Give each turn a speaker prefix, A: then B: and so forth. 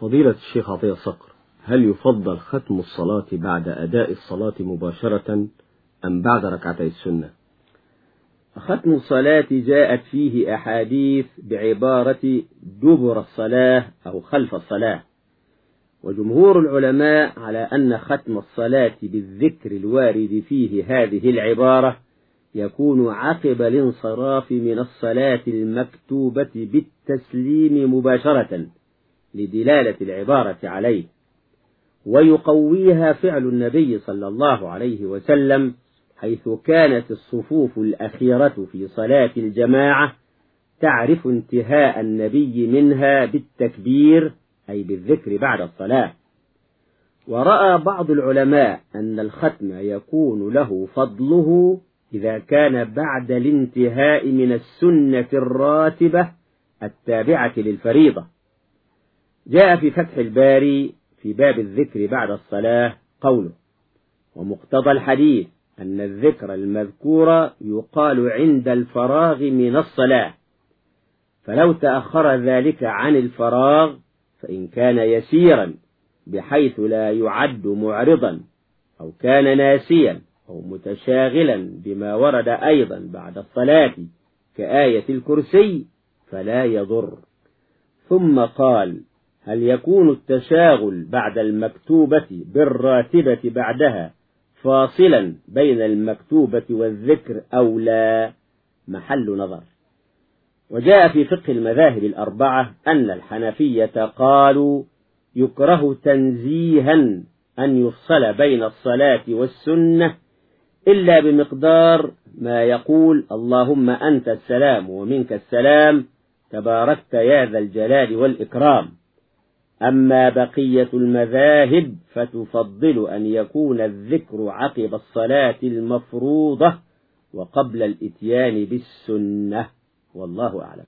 A: فضيلة الشيخ عطية صقر هل يفضل ختم الصلاة بعد أداء الصلاة مباشرة أم بعد ركعتي السنة؟
B: ختم الصلاة جاءت فيه أحاديث بعبارة دبر الصلاة أو خلف الصلاة. وجمهور العلماء على أن ختم الصلاة بالذكر الوارد فيه هذه العبارة يكون عقب الانصراف من الصلاة المكتوبة بالتسليم مباشرة. لدلالة العبارة عليه ويقويها فعل النبي صلى الله عليه وسلم حيث كانت الصفوف الأخيرة في صلاة الجماعة تعرف انتهاء النبي منها بالتكبير أي بالذكر بعد الصلاة. ورأى بعض العلماء أن الختم يكون له فضله إذا كان بعد الانتهاء من السنة الراتبة التابعة للفريضة. جاء في فتح الباري في باب الذكر بعد الصلاة قوله ومقتضى الحديث أن الذكر المذكور يقال عند الفراغ من الصلاة. فلو تأخر ذلك عن الفراغ فإن كان يسيرا بحيث لا يعد معرضا أو كان ناسيا أو متشاغلا بما ورد أيضا بعد الصلاة كآية الكرسي فلا يضر. ثم قال هل يكون التشاغل بعد المكتوبة بالراتبة بعدها فاصلا بين المكتوبة والذكر أو لا؟ محل نظر. وجاء في فقه المذاهب الأربعة أن الحنفية قالوا يكره تنزيها أن يفصل بين الصلاة والسنة إلا بمقدار ما يقول اللهم أنت السلام ومنك السلام تباركت يا ذا الجلال والإكرام. أما بقية المذاهب فتفضل أن يكون الذكر عقب الصلاة المفروضة وقبل الإتيان بالسنة. والله أعلم.